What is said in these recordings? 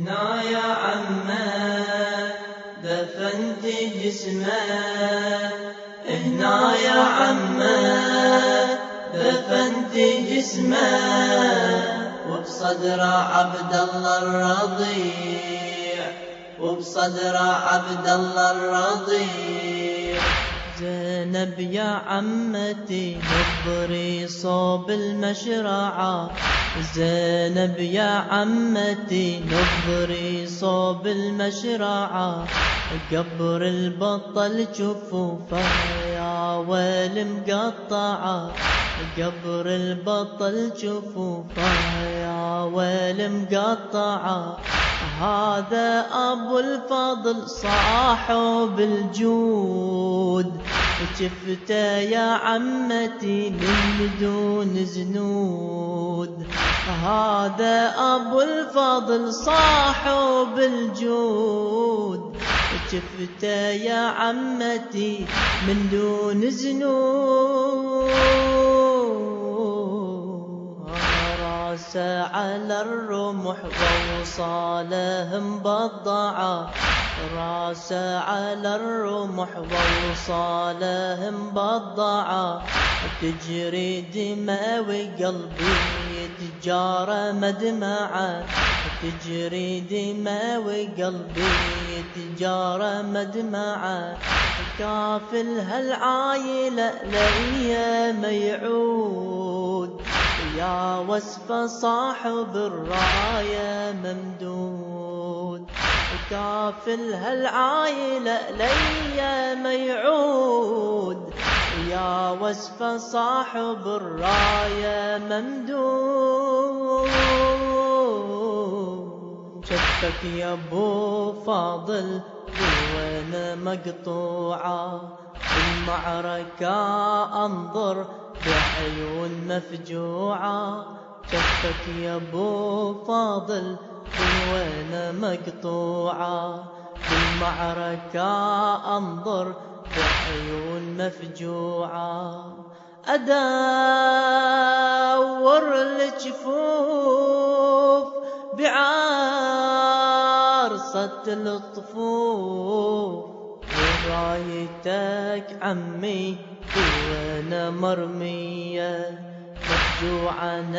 هنا يا عمه دفنت جسمه هنا يا عمه دفنت جسمه وبصدر عبد الله الرضيع. وبصدر عبد الله الرضيع. زينب يا عمتي نظري صوب المشرعة. زينب يا عمتي نظري صوب المشرعة. قبر البطل جفوفه يا ويل مقطعة قبر البطل جفوفه يا ويل مقطعة هذا أبو الفضل صاحب الجود شفته يا عمتي من دون زنود. هذا أبو الفضل صاحب الجود شفته يا عمتي من دون زنود راسه على الرمح ووصالهم بالضعا راسه على الرمح ووصالهم بالضعا تجري دماء وقلبي يتجارى مدمعة تجري دماء وقلبي يتجارى مدمعة كافل هالعايلة لأيام يعود. يا وصف صاحب الراية ممدود. كافل هالعايلة ليا ما يعود. يا وصف صاحب الراية ممدود. شفك يا أبو فاضل وين مقطوعة. المعركة أنظر بعيون مفجوعة شفك يا أبو فاضل وين مقطوعة. بالمعركة أنظر بعيون مفجوعة. أدور الجفوف بعارصة الطفوف. ورايتك عمي وأنا مرمية مفجوعة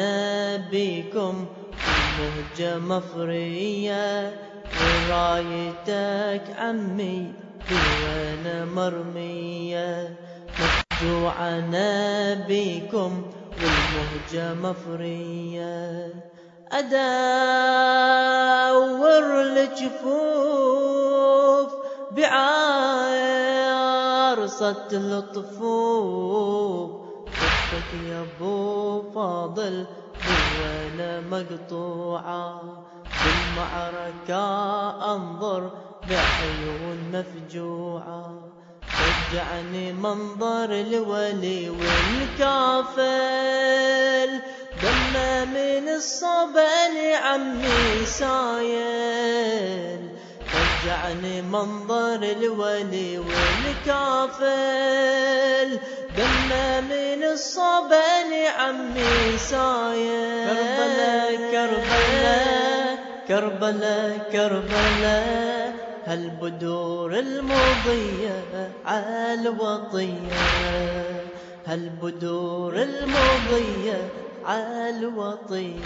بيكم المهجة مفرية. ورايتك عمي وأنا مرمية مفجوعة بيكم والمهجة مفرية. أدور الجفوف بعارصة الطفوف شفتك يا أبو فاضل وأنا مقطوعة بالمعركة أنظر بعيون مفجوعة شجعني منظر الولي والكافل دمه من الصبا لعمي سايل شجعني منظر الولي والكافل. دمه من الصبا لعمي سايل. كربلاء كربلاء كربلاء هالبدور المضية عالوطية؟ هالبدور المضية عالوطية؟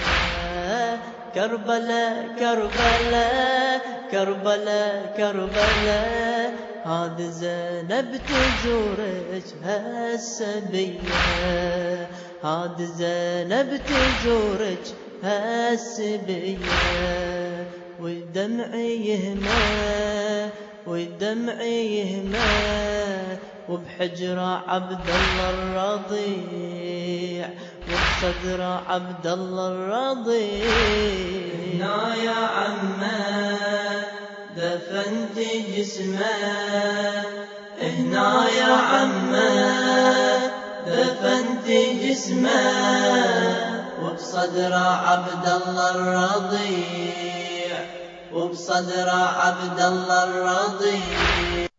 كربلاء كربلاء كربلاء كربلاء هذا زينب تزورك هالسبية هذا زينب تزورك هالسبية والدمع يهمه والدمع يهمه. وبحجرة عبد الله الرضيع. وبصدر عبد الله الرضيع هنا يا عمه دفنت جسمه. هنا يا عمه دفنت جسمه. وبصدر عبد الله الرضيع وبصدر عبد الله الرضيع